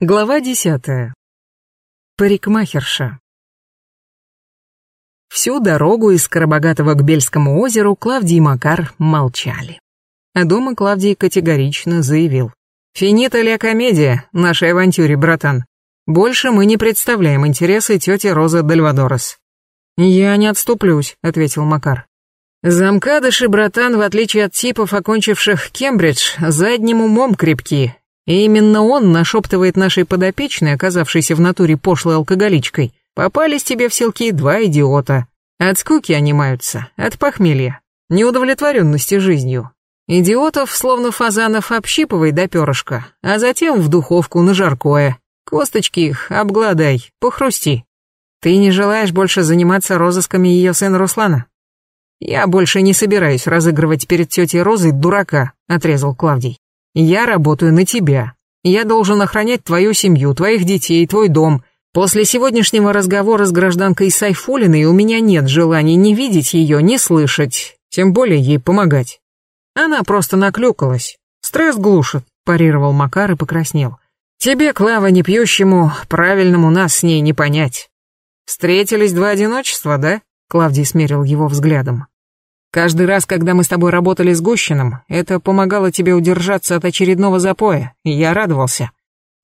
Глава десятая. Парикмахерша. Всю дорогу из Карабогатого к Бельскому озеру Клавдий и Макар молчали. А дома Клавдий категорично заявил. «Финита ля комедия, нашей авантюре, братан. Больше мы не представляем интересы тети Розы Дальвадорес». «Я не отступлюсь», — ответил Макар. «Замкадыши, братан, в отличие от типов, окончивших Кембридж, задним умом крепки, и именно он нашептывает нашей подопечной, оказавшейся в натуре пошлой алкоголичкой. Попались тебе в селки два идиота. От скуки они маются, от похмелья, неудовлетворенности жизнью. Идиотов, словно фазанов, общипывай до перышка, а затем в духовку на жаркое. Косточки их обгладай, похрусти. Ты не желаешь больше заниматься розысками ее сына Руслана? Я больше не собираюсь разыгрывать перед тетей Розой дурака, отрезал Клавдий. Я работаю на тебя. Я должен охранять твою семью, твоих детей, твой дом. После сегодняшнего разговора с гражданкой Сайфулиной у меня нет желания ни видеть ее, ни слышать, тем более ей помогать. Она просто наклюкалась. Стресс глушит, парировал Макар и покраснел. Тебе, Клава, не пьющему, правильному нас с ней не понять. Встретились два одиночества, да? Клавдий смерил его взглядом. Каждый раз, когда мы с тобой работали с Гущиным, это помогало тебе удержаться от очередного запоя, и я радовался.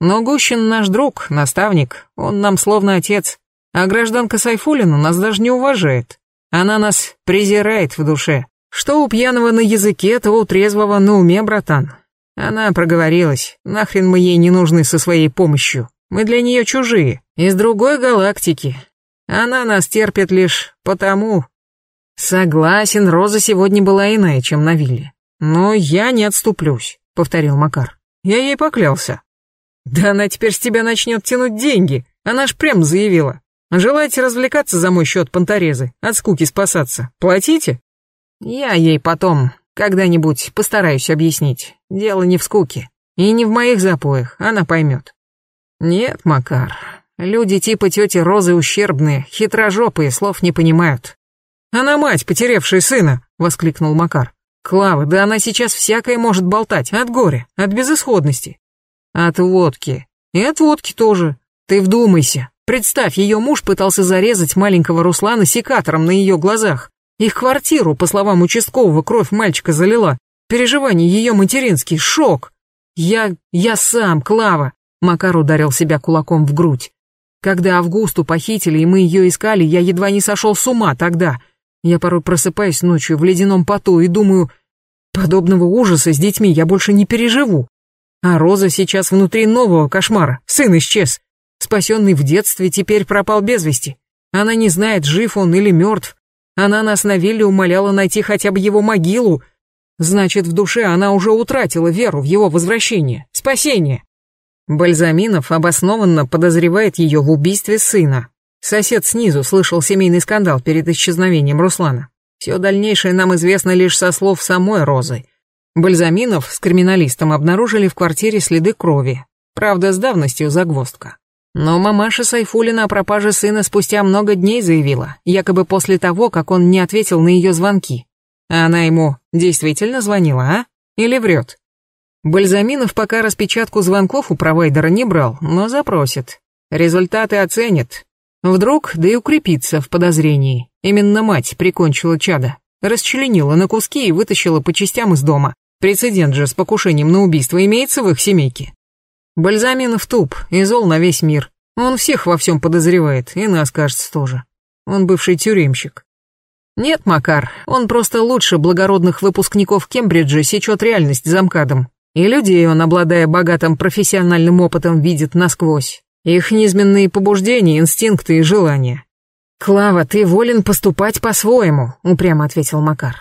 Но Гущин наш друг, наставник, он нам словно отец, а гражданка Сайфулина нас даже не уважает. Она нас презирает в душе. Что у пьяного на языке, то у трезвого на уме, братан. Она проговорилась, нахрен мы ей не нужны со своей помощью. Мы для нее чужие, из другой галактики. Она нас терпит лишь потому, Согласен, Роза сегодня была иная, чем на вилле. Но я не отступлюсь, повторил Макар. Я ей поклялся. Да она теперь с тебя начнет тянуть деньги. Она ж прям заявила. Желаете развлекаться за мой счет понторезы, от скуки спасаться? Платите? Я ей потом когда-нибудь постараюсь объяснить. Дело не в скуке. И не в моих запоях, она поймет. Нет, Макар, люди типа тети Розы ущербные, хитрожопые, слов не понимают. «Она мать, потерявшая сына!» — воскликнул Макар. «Клава, да она сейчас всякое может болтать, от горя, от безысходности». «От водки. И от водки тоже. Ты вдумайся. Представь, ее муж пытался зарезать маленького Руслана секатором на ее глазах. Их квартиру, по словам участкового, кровь мальчика залила. Переживания ее материнский, шок. Я... я сам, Клава!» Макар ударил себя кулаком в грудь. Когда Августу похитили и мы ее искали, я едва не сошел с ума тогда — я порой просыпаюсь ночью в ледяном поту и думаю, подобного ужаса с детьми я больше не переживу. А Роза сейчас внутри нового кошмара, сын исчез. Спасенный в детстве теперь пропал без вести. Она не знает, жив он или мертв. Она нас на вилле умоляла найти хотя бы его могилу. Значит, в душе она уже утратила веру в его возвращение, спасение. Бальзаминов обоснованно подозревает ее в убийстве сына. Сосед снизу слышал семейный скандал перед исчезновением Руслана. Все дальнейшее нам известно лишь со слов самой Розы. Бальзаминов с криминалистом обнаружили в квартире следы крови. Правда, с давностью загвоздка. Но мамаша Сайфулина о пропаже сына спустя много дней заявила, якобы после того, как он не ответил на ее звонки. А она ему действительно звонила, а? Или врет? Бальзаминов пока распечатку звонков у провайдера не брал, но запросит. Результаты оценит, Вдруг, да и укрепиться в подозрении. Именно мать прикончила чада, расчленила на куски и вытащила по частям из дома. Прецедент же с покушением на убийство имеется в их семейке. Бальзаминов туп и зол на весь мир. Он всех во всем подозревает, и нас, кажется, тоже. Он бывший тюремщик. Нет, Макар, он просто лучше благородных выпускников Кембриджа сечет реальность замкадом. И людей он, обладая богатым профессиональным опытом, видит насквозь. Их низменные побуждения, инстинкты и желания. «Клава, ты волен поступать по-своему», — упрямо ответил Макар.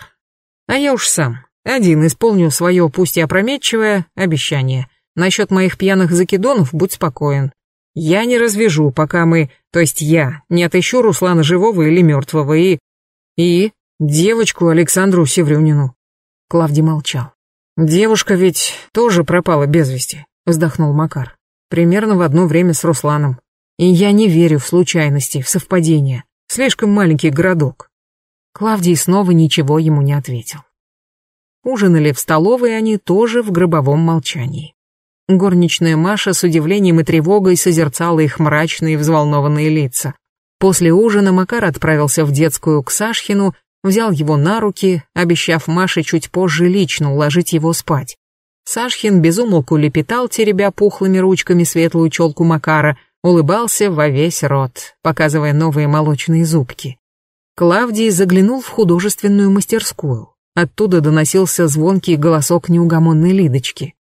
«А я уж сам. Один исполню свое, пусть и опрометчивое, обещание. Насчет моих пьяных закидонов будь спокоен. Я не развяжу, пока мы, то есть я, не отыщу Руслана живого или мертвого и... и... девочку Александру Севрюнину». Клавдий молчал. «Девушка ведь тоже пропала без вести», — вздохнул Макар примерно в одно время с Русланом. И я не верю в случайности, в совпадения. Слишком маленький городок. Клавдий снова ничего ему не ответил. Ужинали в столовой они тоже в гробовом молчании. Горничная Маша с удивлением и тревогой созерцала их мрачные взволнованные лица. После ужина Макар отправился в детскую к Сашхину, взял его на руки, обещав Маше чуть позже лично уложить его спать. Сашхин безумолку лепетал, теребя пухлыми ручками светлую челку Макара, улыбался во весь рот, показывая новые молочные зубки. Клавдий заглянул в художественную мастерскую. Оттуда доносился звонкий голосок неугомонной Лидочки.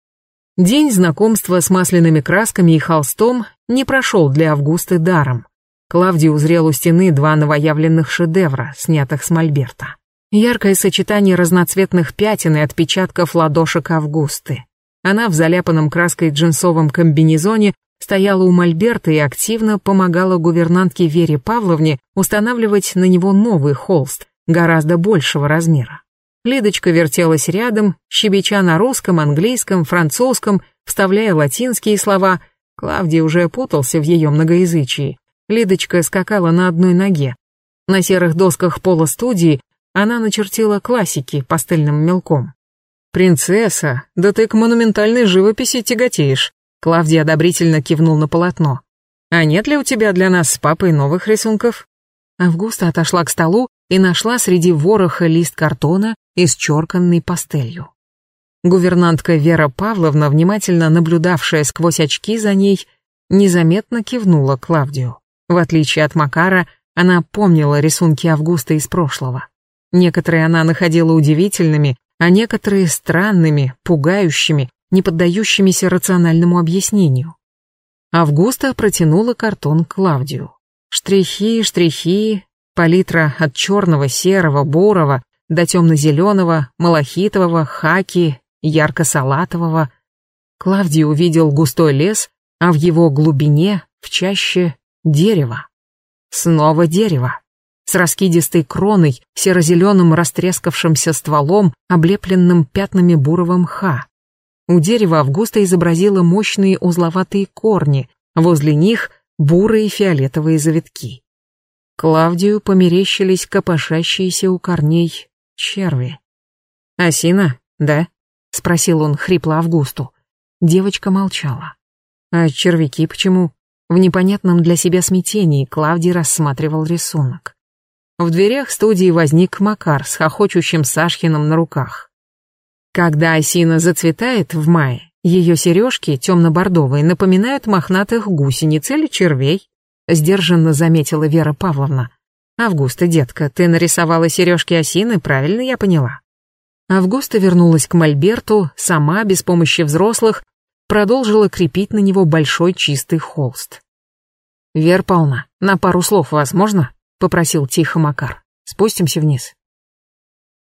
День знакомства с масляными красками и холстом не прошел для Августы даром. Клавдий узрел у стены два новоявленных шедевра, снятых с мольберта. Яркое сочетание разноцветных пятен и отпечатков ладошек Августы. Она в заляпанном краской джинсовом комбинезоне стояла у мольберта и активно помогала гувернантке Вере Павловне устанавливать на него новый холст, гораздо большего размера. Лидочка вертелась рядом, щебеча на русском, английском, французском, вставляя латинские слова. Клавдий уже путался в ее многоязычии. Лидочка скакала на одной ноге. На серых досках пола студии она начертила классики пастельным мелком. «Принцесса, да ты к монументальной живописи тяготеешь», Клавдий одобрительно кивнул на полотно. «А нет ли у тебя для нас с папой новых рисунков?» Августа отошла к столу и нашла среди вороха лист картона, исчерканный пастелью. Гувернантка Вера Павловна, внимательно наблюдавшая сквозь очки за ней, незаметно кивнула Клавдию. В отличие от Макара, она помнила рисунки Августа из прошлого. Некоторые она находила удивительными, а некоторые странными, пугающими, не поддающимися рациональному объяснению. Августа протянула картон Клавдию. Штрихи, штрихи, палитра от черного, серого, бурого до темно-зеленого, малахитового, хаки, ярко-салатового. Клавдий увидел густой лес, а в его глубине, в чаще, дерево. Снова дерево. С раскидистой кроной, серо-зеленым растрескавшимся стволом, облепленным пятнами бурого мха. У дерева Августа изобразила мощные узловатые корни, возле них бурые фиолетовые завитки. Клавдию померещились копошащиеся у корней черви. «Осина, да?» — спросил он хрипло Августу. Девочка молчала. «А червяки почему?» В непонятном для себя смятении Клавдий рассматривал рисунок. В дверях студии возник Макар с хохочущим Сашхиным на руках. Когда осина зацветает в мае, ее сережки, темно-бордовые, напоминают мохнатых гусениц или червей, сдержанно заметила Вера Павловна. «Августа, детка, ты нарисовала сережки осины, правильно я поняла?» Августа вернулась к Мольберту, сама, без помощи взрослых, продолжила крепить на него большой чистый холст. «Вер Павловна, на пару слов возможно?» — попросил тихо Макар. «Спустимся вниз».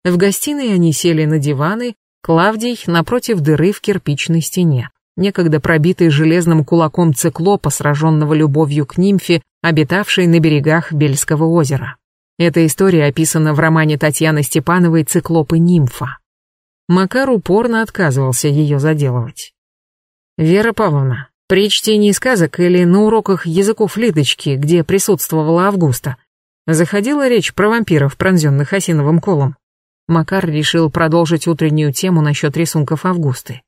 В гостиной они сели на диваны, Клавдий напротив дыры в кирпичной стене, некогда пробитой железным кулаком циклопа, сраженного любовью к нимфе, обитавшей на берегах Бельского озера. Эта история описана в романе Татьяны Степановой «Циклоп и нимфа». Макар упорно отказывался ее заделывать. «Вера Павловна, при чтении сказок или на уроках языков Лидочки, где присутствовала Августа, заходила речь про вампиров, пронзенных осиновым колом. Макар решил продолжить утреннюю тему насчет рисунков Августы.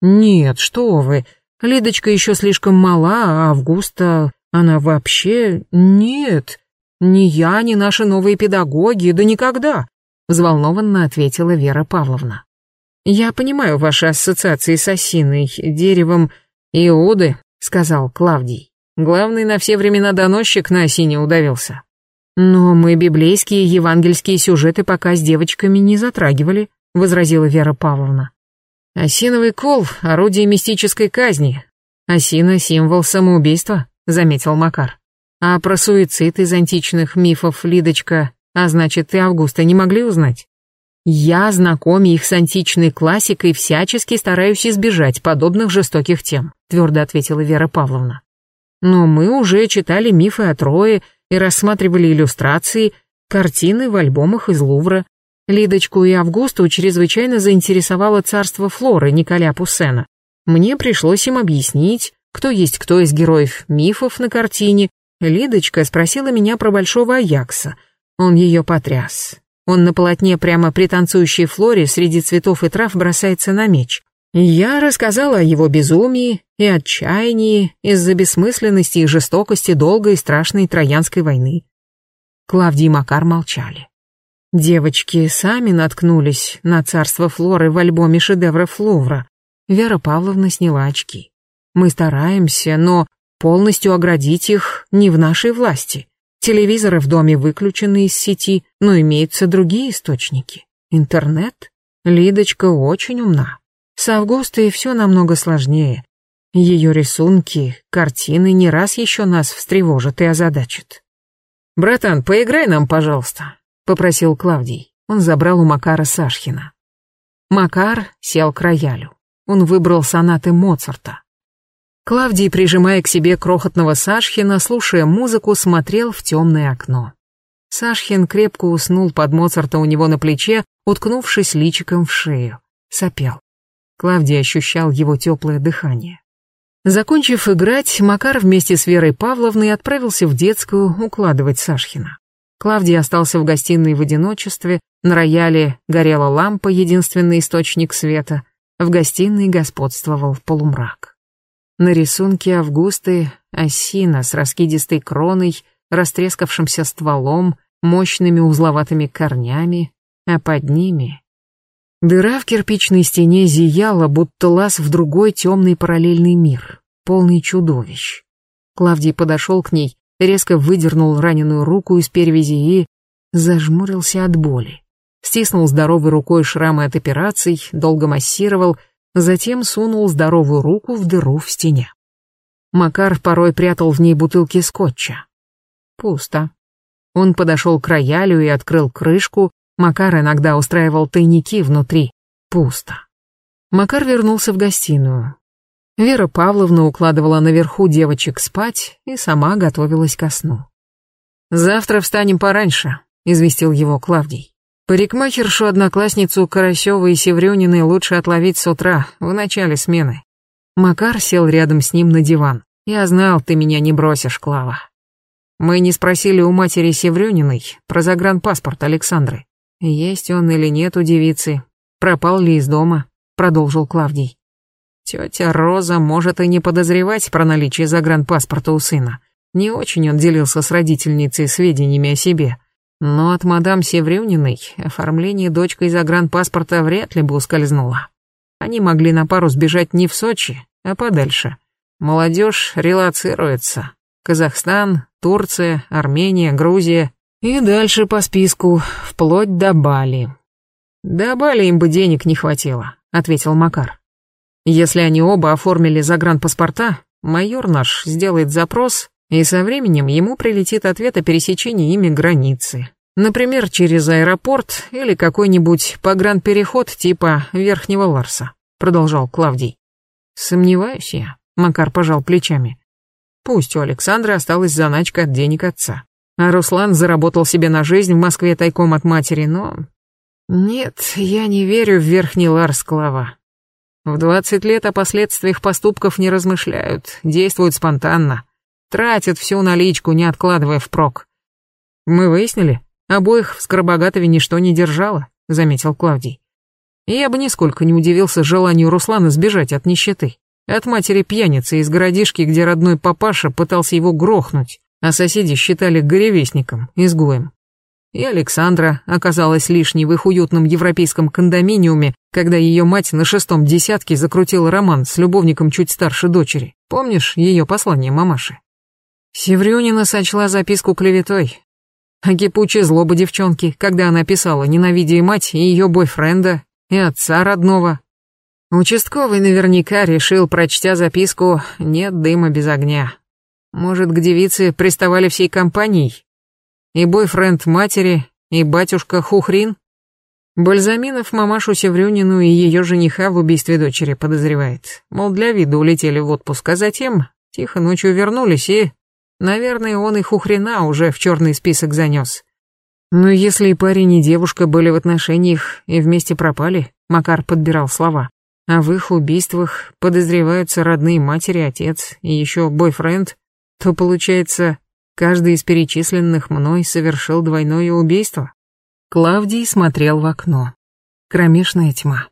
«Нет, что вы, Лидочка еще слишком мала, а Августа, она вообще... Нет, ни я, ни наши новые педагоги, да никогда», взволнованно ответила Вера Павловна. «Я понимаю ваши ассоциации с осиной, деревом и оды», сказал Клавдий. «Главный на все времена доносчик на осине удавился». «Но мы библейские евангельские сюжеты пока с девочками не затрагивали», — возразила Вера Павловна. «Осиновый кол — орудие мистической казни. Осина — символ самоубийства», — заметил Макар. «А про суицид из античных мифов Лидочка, а значит, и Августа не могли узнать?» «Я, знакомя их с античной классикой, всячески стараюсь избежать подобных жестоких тем», — твердо ответила Вера Павловна. «Но мы уже читали мифы о Трое, и рассматривали иллюстрации, картины в альбомах из Лувра. Лидочку и Августу чрезвычайно заинтересовало царство Флоры Николя Пуссена. Мне пришлось им объяснить, кто есть кто из героев мифов на картине. Лидочка спросила меня про Большого Аякса. Он ее потряс. Он на полотне прямо при танцующей Флоре среди цветов и трав бросается на меч. Я рассказала о его безумии и отчаянии из-за бессмысленности и жестокости долгой и страшной Троянской войны. Клавдий и Макар молчали. Девочки сами наткнулись на царство Флоры в альбоме шедевров Лувра. Вера Павловна сняла очки. Мы стараемся, но полностью оградить их не в нашей власти. Телевизоры в доме выключены из сети, но имеются другие источники. Интернет? Лидочка очень умна. С Августой все намного сложнее. Ее рисунки, картины не раз еще нас встревожат и озадачат. «Братан, поиграй нам, пожалуйста», — попросил Клавдий. Он забрал у Макара Сашхина. Макар сел к роялю. Он выбрал сонаты Моцарта. Клавдий, прижимая к себе крохотного Сашхина, слушая музыку, смотрел в темное окно. Сашхин крепко уснул под Моцарта у него на плече, уткнувшись личиком в шею. Сопел. Клавдий ощущал его теплое дыхание. Закончив играть, Макар вместе с Верой Павловной отправился в детскую укладывать Сашхина. Клавдий остался в гостиной в одиночестве, на рояле горела лампа, единственный источник света, в гостиной господствовал полумрак. На рисунке Августы осина с раскидистой кроной, растрескавшимся стволом, мощными узловатыми корнями, а под ними Дыра в кирпичной стене зияла, будто лаз в другой темный параллельный мир, полный чудовищ. Клавдий подошел к ней, резко выдернул раненую руку из перевязи и зажмурился от боли. Стиснул здоровой рукой шрамы от операций, долго массировал, затем сунул здоровую руку в дыру в стене. Макар порой прятал в ней бутылки скотча. Пусто. Он подошел к роялю и открыл крышку, Макар иногда устраивал тайники внутри. Пусто. Макар вернулся в гостиную. Вера Павловна укладывала наверху девочек спать и сама готовилась ко сну. «Завтра встанем пораньше», — известил его Клавдий. «Парикмахершу-одноклассницу Карасёва и Севрюниной лучше отловить с утра, в начале смены». Макар сел рядом с ним на диван. «Я знал, ты меня не бросишь, Клава». Мы не спросили у матери Севрюниной про загранпаспорт Александры. Есть он или нет у девицы, пропал ли из дома, продолжил Клавдий. Тетя Роза может и не подозревать про наличие загранпаспорта у сына. Не очень он делился с родительницей сведениями о себе. Но от мадам Севрюниной оформление дочкой загранпаспорта вряд ли бы ускользнуло. Они могли на пару сбежать не в Сочи, а подальше. Молодежь релацируется. Казахстан, Турция, Армения, Грузия и дальше по списку, вплоть до Бали. До Бали им бы денег не хватило, ответил Макар. Если они оба оформили загранпаспорта, майор наш сделает запрос, и со временем ему прилетит ответ о пересечении ими границы. Например, через аэропорт или какой-нибудь погранпереход типа Верхнего Ларса, продолжал Клавдий. Сомневаюсь я, Макар пожал плечами. Пусть у Александра осталась заначка от денег отца. А Руслан заработал себе на жизнь в Москве тайком от матери, но... Нет, я не верю в верхний Ларс Клава. В двадцать лет о последствиях поступков не размышляют, действуют спонтанно. Тратят всю наличку, не откладывая впрок. Мы выяснили, обоих в Скоробогатове ничто не держало, заметил Клавдий. Я бы нисколько не удивился желанию Руслана сбежать от нищеты. От матери пьяницы из городишки, где родной папаша пытался его грохнуть а соседи считали горевестником, изгоем. И Александра оказалась лишней в их уютном европейском кондоминиуме, когда ее мать на шестом десятке закрутила роман с любовником чуть старше дочери. Помнишь ее послание мамаши? Севрюнина сочла записку клеветой. А кипучая злоба девчонки, когда она писала, ненавидя мать, и ее бойфренда, и отца родного. Участковый наверняка решил, прочтя записку «нет дыма без огня», может, к девице приставали всей компанией? И бойфренд матери, и батюшка Хухрин? Бальзаминов мамашу Севрюнину и ее жениха в убийстве дочери подозревает. Мол, для вида улетели в отпуск, а затем тихо ночью вернулись и... Наверное, он и Хухрина уже в черный список занес. Но если и парень, и девушка были в отношениях и вместе пропали, Макар подбирал слова, а в их убийствах подозреваются родные матери, отец и еще бойфренд, то, получается, каждый из перечисленных мной совершил двойное убийство? Клавдий смотрел в окно. Кромешная тьма.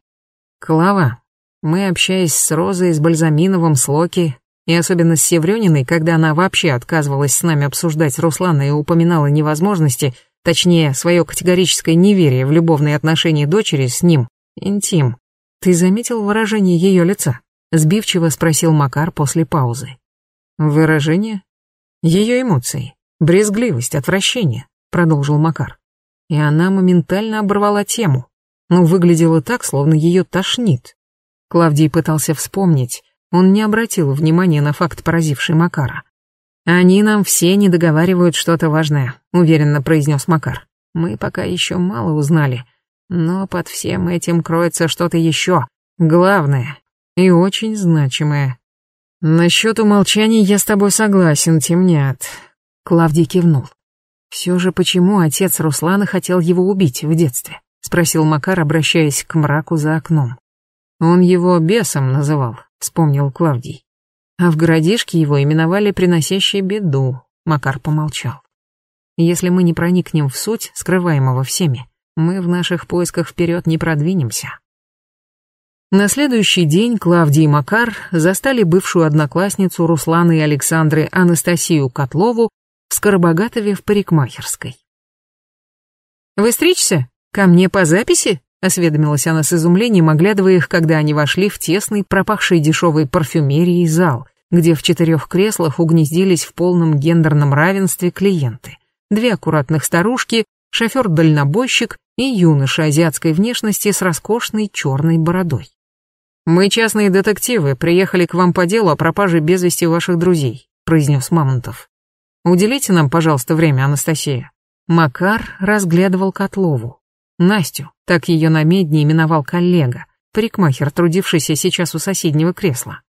«Клава, Мы, общаясь с Розой, с Бальзаминовым, с Локи, и особенно с Севрёниной, когда она вообще отказывалась с нами обсуждать Руслана и упоминала невозможности, точнее, свое категорическое неверие в любовные отношения дочери с ним, интим. Ты заметил выражение ее лица? Сбивчиво спросил Макар после паузы. Выражение? Ее эмоции. Брезгливость, отвращение, продолжил Макар. И она моментально оборвала тему. Но выглядело так, словно ее тошнит. Клавдий пытался вспомнить, он не обратил внимания на факт, поразивший Макара. «Они нам все не договаривают что-то важное», — уверенно произнес Макар. «Мы пока еще мало узнали, но под всем этим кроется что-то еще, главное и очень значимое». «Насчет умолчаний я с тобой согласен, темнят», — Клавдий кивнул. «Все же почему отец Руслана хотел его убить в детстве?» — спросил Макар, обращаясь к мраку за окном. Он его бесом называл, вспомнил Клавдий. А в городишке его именовали приносящей беду, Макар помолчал. Если мы не проникнем в суть скрываемого всеми, мы в наших поисках вперед не продвинемся. На следующий день Клавдий и Макар застали бывшую одноклассницу Руслана и Александры Анастасию Котлову в Скоробогатове в парикмахерской. «Вы стричься? Ко мне по записи?» Осведомилась она с изумлением, оглядывая их, когда они вошли в тесный, пропахший дешевой парфюмерией зал, где в четырех креслах угнездились в полном гендерном равенстве клиенты. Две аккуратных старушки, шофер-дальнобойщик и юноша азиатской внешности с роскошной черной бородой. «Мы частные детективы, приехали к вам по делу о пропаже без вести ваших друзей», произнес Мамонтов. «Уделите нам, пожалуйста, время, Анастасия». Макар разглядывал Котлову. Настю, так ее на медне именовал коллега, парикмахер, трудившийся сейчас у соседнего кресла.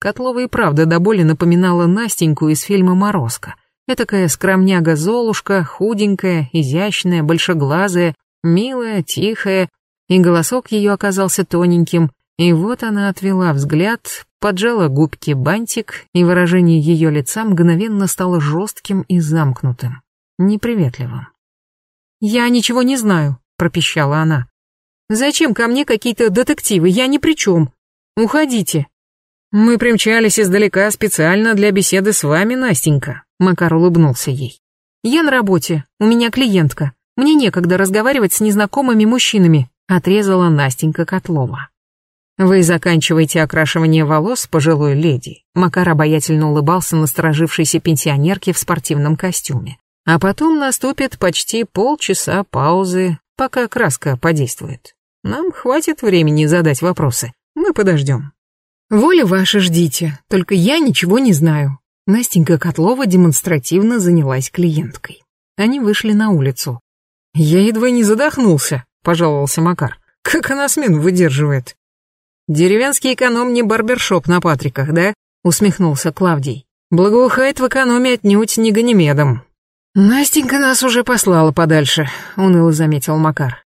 Котлова и правда до боли напоминала Настеньку из фильма «Морозко». Этакая скромняга-золушка, худенькая, изящная, большеглазая, милая, тихая, и голосок ее оказался тоненьким, и вот она отвела взгляд, поджала губки бантик, и выражение ее лица мгновенно стало жестким и замкнутым, неприветливым. «Я ничего не знаю», пропищала она. «Зачем ко мне какие-то детективы? Я ни при чем. Уходите». «Мы примчались издалека специально для беседы с вами, Настенька», Макар улыбнулся ей. «Я на работе, у меня клиентка. Мне некогда разговаривать с незнакомыми мужчинами», отрезала Настенька Котлова. «Вы заканчиваете окрашивание волос, пожилой леди», Макар обаятельно улыбался насторожившейся пенсионерке в спортивном костюме. А потом наступит почти полчаса паузы, пока краска подействует. Нам хватит времени задать вопросы. Мы подождем. Воля ваша ждите, только я ничего не знаю. Настенька Котлова демонстративно занялась клиенткой. Они вышли на улицу. Я едва не задохнулся, пожаловался Макар. Как она смену выдерживает? Деревенский эконом не барбершоп на Патриках, да? Усмехнулся Клавдий. Благоухает в экономе отнюдь не Ганимедом. «Настенька нас уже послала подальше», — уныло заметил Макар.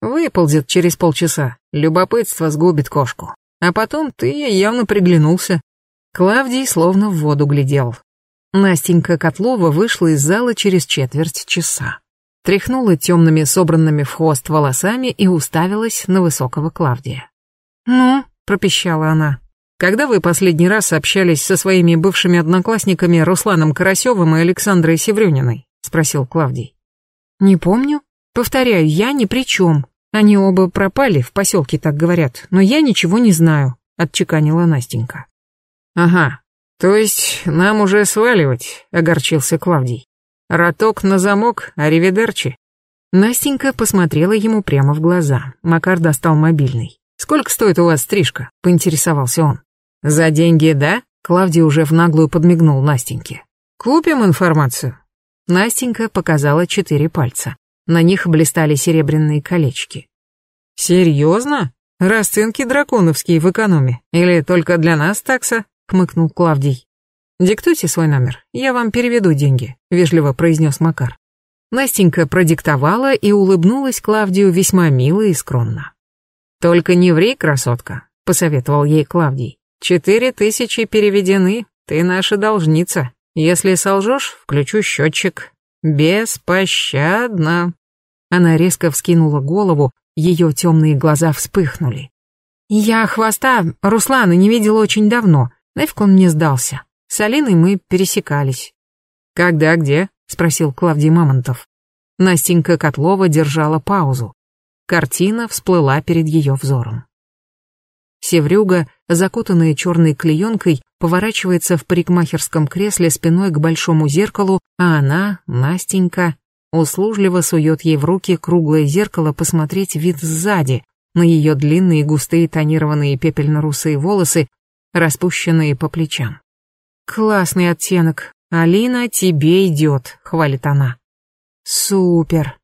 «Выползет через полчаса. Любопытство сгубит кошку. А потом ты ей явно приглянулся». Клавдий словно в воду глядел. Настенька Котлова вышла из зала через четверть часа. Тряхнула темными собранными в хвост волосами и уставилась на высокого Клавдия. «Ну?» — пропищала она. «Когда вы последний раз общались со своими бывшими одноклассниками Русланом Карасевым и Александрой Севрюниной?» спросил Клавдий. Не помню. Повторяю, я ни при чем. Они оба пропали, в поселке так говорят, но я ничего не знаю, отчеканила Настенька. Ага, то есть нам уже сваливать, огорчился Клавдий. Роток на замок, аривидерчи. Настенька посмотрела ему прямо в глаза. Макар достал мобильный. «Сколько стоит у вас стрижка?» — поинтересовался он. «За деньги, да?» Клавдий уже в наглую подмигнул Настеньке. «Купим информацию. Настенька показала четыре пальца. На них блистали серебряные колечки. «Серьезно? Расценки драконовские в экономе. Или только для нас такса?» — хмыкнул Клавдий. «Диктуйте свой номер, я вам переведу деньги», — вежливо произнес Макар. Настенька продиктовала и улыбнулась Клавдию весьма мило и скромно. «Только не ври, красотка», — посоветовал ей Клавдий. «Четыре тысячи переведены, ты наша должница». Если солжешь, включу счетчик. Беспощадно. Она резко вскинула голову, ее темные глаза вспыхнули. Я хвоста Руслана не видела очень давно. Нафиг он мне сдался. С Алиной мы пересекались. «Когда, где?» — спросил Клавдий Мамонтов. Настенька Котлова держала паузу. Картина всплыла перед ее взором. Севрюга, закутанная черной клеенкой, поворачивается в парикмахерском кресле спиной к большому зеркалу, а она, Настенька, услужливо сует ей в руки круглое зеркало посмотреть вид сзади, на ее длинные густые тонированные пепельно-русые волосы, распущенные по плечам. «Классный оттенок. Алина, тебе идет», — хвалит она. «Супер.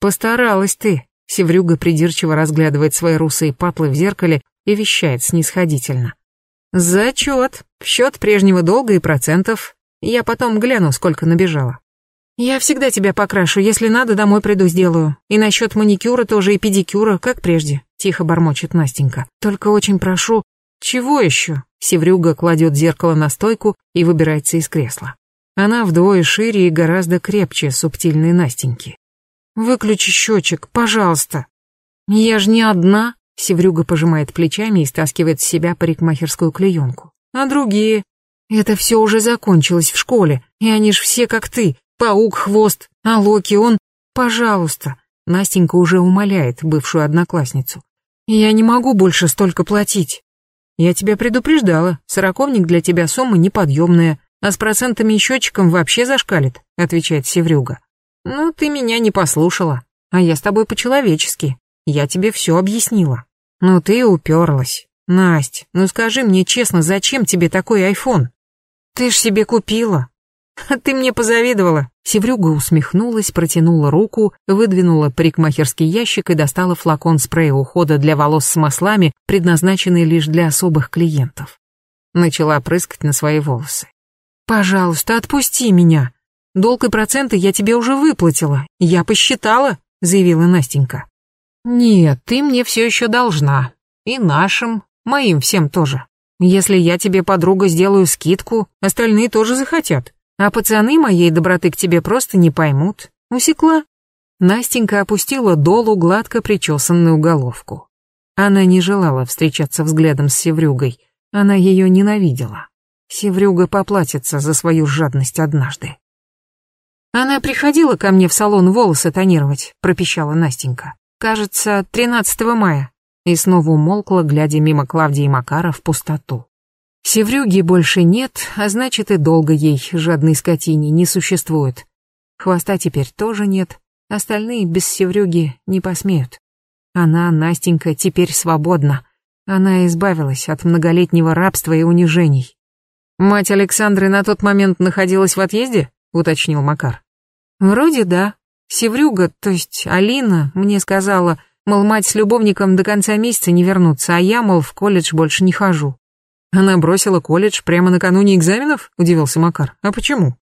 Постаралась ты», — Севрюга придирчиво разглядывает свои русые патлы в зеркале и вещает снисходительно. «Зачет. В счет прежнего долга и процентов. Я потом гляну, сколько набежало. Я всегда тебя покрашу, если надо, домой приду сделаю. И насчет маникюра тоже и педикюра, как прежде», — тихо бормочет Настенька. «Только очень прошу, «Чего еще?» Севрюга кладет зеркало на стойку и выбирается из кресла. Она вдвое шире и гораздо крепче субтильной Настеньки. «Выключи счетчик, пожалуйста». «Я ж не одна», — Севрюга пожимает плечами и стаскивает с себя парикмахерскую клеенку. «А другие?» «Это все уже закончилось в школе, и они ж все как ты. Паук, хвост, а Локи, он... Пожалуйста». Настенька уже умоляет бывшую одноклассницу. «Я не могу больше столько платить». «Я тебя предупреждала, сороковник для тебя сумма неподъемная, а с процентами и счетчиком вообще зашкалит», — отвечает Севрюга. «Ну, ты меня не послушала, а я с тобой по-человечески. Я тебе все объяснила. Но ты уперлась. Насть, ну скажи мне честно, зачем тебе такой айфон? Ты ж себе купила. Ты мне позавидовала. Севрюга усмехнулась, протянула руку, выдвинула парикмахерский ящик и достала флакон спрея ухода для волос с маслами, предназначенный лишь для особых клиентов. Начала прыскать на свои волосы. «Пожалуйста, отпусти меня. Долг и проценты я тебе уже выплатила. Я посчитала», — заявила Настенька. «Нет, ты мне все еще должна. И нашим, моим всем тоже. Если я тебе, подруга, сделаю скидку, остальные тоже захотят. А пацаны моей доброты к тебе просто не поймут. Усекла. Настенька опустила долу гладко причесанную головку. Она не желала встречаться взглядом с Севрюгой. Она ее ненавидела. Севрюга поплатится за свою жадность однажды. Она приходила ко мне в салон волосы тонировать, пропищала Настенька. Кажется, 13 мая. И снова умолкла, глядя мимо Клавдии Макара в пустоту. Севрюги больше нет, а значит и долго ей, жадной скотине, не существует. Хвоста теперь тоже нет, остальные без Севрюги не посмеют. Она, Настенька, теперь свободна. Она избавилась от многолетнего рабства и унижений. «Мать Александры на тот момент находилась в отъезде?» — уточнил Макар. «Вроде да. Севрюга, то есть Алина, мне сказала, мол, мать с любовником до конца месяца не вернутся, а я, мол, в колледж больше не хожу. Она бросила колледж прямо накануне экзаменов? Удивился Макар. А почему?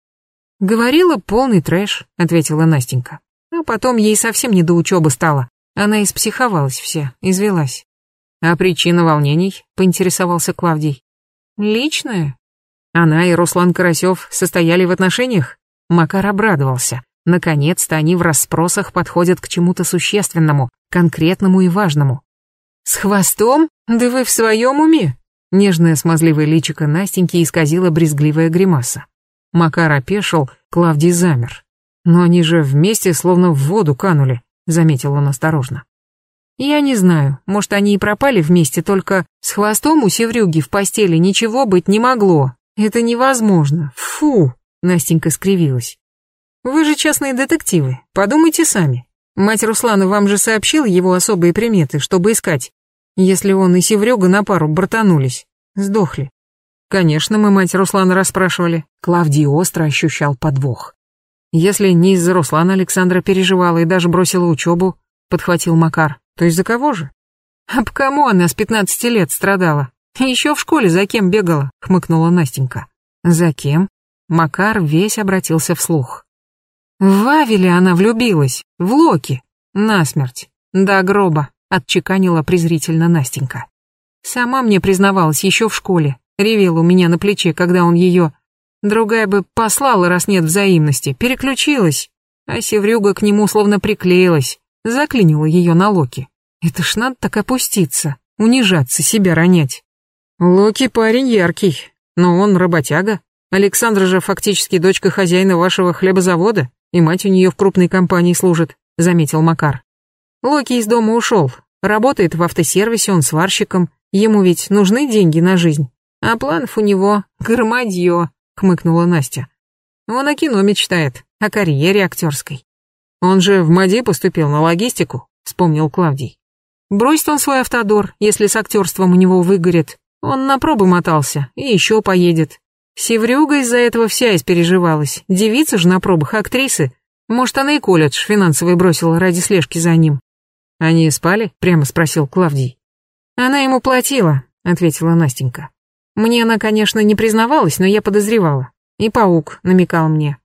Говорила полный трэш, ответила Настенька. А потом ей совсем не до учебы стало. Она испсиховалась вся, извелась. А причина волнений? Поинтересовался Клавдий. Личная? Она и Руслан Карасев состояли в отношениях? Макар обрадовался. Наконец-то они в расспросах подходят к чему-то существенному, конкретному и важному. «С хвостом? Да вы в своем уме?» Нежное смазливое личико Настеньки исказило брезгливая гримаса. Макар опешил, Клавдий замер. «Но они же вместе словно в воду канули», — заметил он осторожно. «Я не знаю, может, они и пропали вместе, только с хвостом у Севрюги в постели ничего быть не могло. Это невозможно. Фу!» — Настенька скривилась. «Вы же частные детективы, подумайте сами. Мать Руслана вам же сообщила его особые приметы, чтобы искать если он и Севрюга на пару бортанулись, сдохли. Конечно, мы мать Руслана расспрашивали. Клавдий остро ощущал подвох. Если не из-за Руслана Александра переживала и даже бросила учебу, подхватил Макар, то из-за кого же? А по кому она с пятнадцати лет страдала? Еще в школе за кем бегала, хмыкнула Настенька. За кем? Макар весь обратился вслух. В Вавеле она влюбилась, в Локи, насмерть, до гроба отчеканила презрительно Настенька. Сама мне признавалась еще в школе, ревела у меня на плече, когда он ее... Другая бы послала, раз нет взаимности, переключилась, а Севрюга к нему словно приклеилась, заклинила ее на локи. Это ж надо так опуститься, унижаться, себя ронять. Локи парень яркий, но он работяга. Александра же фактически дочка хозяина вашего хлебозавода, и мать у нее в крупной компании служит, заметил Макар. Локи из дома ушел, работает в автосервисе, он сварщиком, ему ведь нужны деньги на жизнь. А планов у него громадье, хмыкнула Настя. Он о кино мечтает, о карьере актерской. Он же в МАДе поступил на логистику, вспомнил Клавдий. Бросит он свой автодор, если с актерством у него выгорит. Он на пробы мотался и еще поедет. Севрюга из-за этого вся испереживалась. Девица же на пробах актрисы. Может, она и колледж финансовый бросила ради слежки за ним. Они спали? Прямо спросил Клавдий. Она ему платила, ответила Настенька. Мне она, конечно, не признавалась, но я подозревала. И паук намекал мне.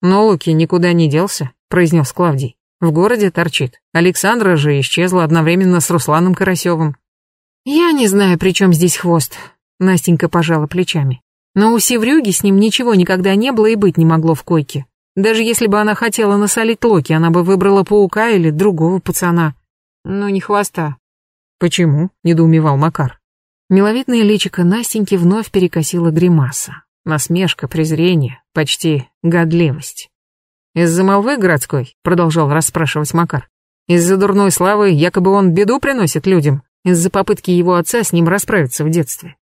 Но Луки никуда не делся, произнес Клавдий. В городе торчит. Александра же исчезла одновременно с Русланом Карасевым. Я не знаю, при чем здесь хвост. Настенька пожала плечами. Но у Севрюги с ним ничего никогда не было и быть не могло в койке. Даже если бы она хотела насолить Локи, она бы выбрала паука или другого пацана. Но не хвоста. Почему? недоумевал Макар. Миловидное личико Настеньки вновь перекосило гримаса. Насмешка, презрение, почти годливость. «Из-за молвы городской?» — продолжал расспрашивать Макар. «Из-за дурной славы, якобы он беду приносит людям, из-за попытки его отца с ним расправиться в детстве».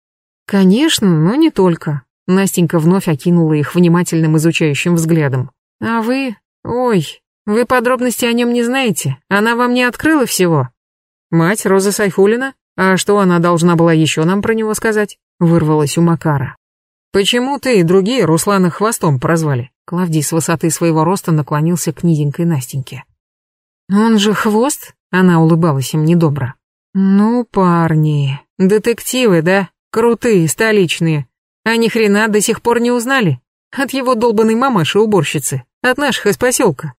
«Конечно, но не только». Настенька вновь окинула их внимательным изучающим взглядом. «А вы... Ой, вы подробности о нем не знаете? Она вам не открыла всего?» «Мать Роза Сайфулина? А что она должна была еще нам про него сказать?» Вырвалась у Макара. «Почему ты и другие Руслана хвостом прозвали?» Клавдий с высоты своего роста наклонился к низенькой Настеньке. «Он же хвост?» Она улыбалась им недобро. «Ну, парни, детективы, да? Крутые, столичные. А ни хрена до сих пор не узнали? От его долбанной мамаши-уборщицы, от наших из поселка.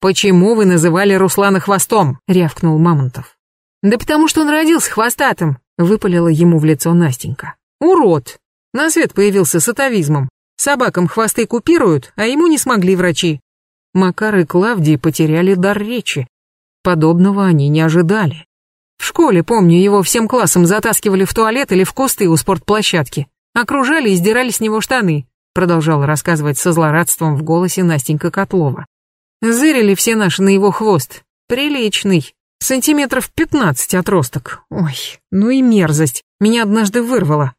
«Почему вы называли Руслана хвостом?» — рявкнул Мамонтов. «Да потому что он родился хвостатым», — выпалила ему в лицо Настенька. «Урод! На свет появился с атовизмом. Собакам хвосты купируют, а ему не смогли врачи. Макар и Клавдий потеряли дар речи. Подобного они не ожидали. В школе, помню, его всем классом затаскивали в туалет или в кусты у спортплощадки. Окружали и сдирали с него штаны, продолжала рассказывать со злорадством в голосе Настенька Котлова. Зырили все наши на его хвост. Приличный. Сантиметров пятнадцать отросток. Ой, ну и мерзость. Меня однажды вырвало.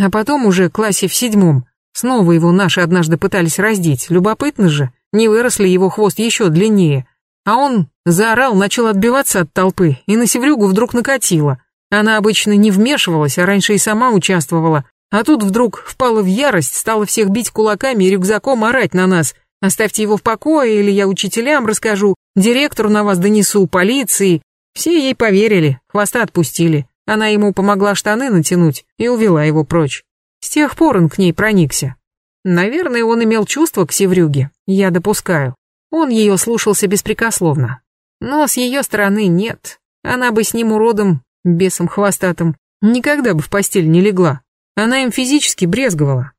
А потом уже в классе в седьмом Снова его наши однажды пытались раздеть, любопытно же, не выросли его хвост еще длиннее. А он заорал, начал отбиваться от толпы, и на Севрюгу вдруг накатило. Она обычно не вмешивалась, а раньше и сама участвовала. А тут вдруг впала в ярость, стала всех бить кулаками и рюкзаком орать на нас. Оставьте его в покое, или я учителям расскажу, директору на вас донесу, полиции. Все ей поверили, хвоста отпустили. Она ему помогла штаны натянуть и увела его прочь. С тех пор он к ней проникся. Наверное, он имел чувство к Севрюге, я допускаю. Он ее слушался беспрекословно. Но с ее стороны нет. Она бы с ним уродом, бесом хвостатым, никогда бы в постель не легла. Она им физически брезговала.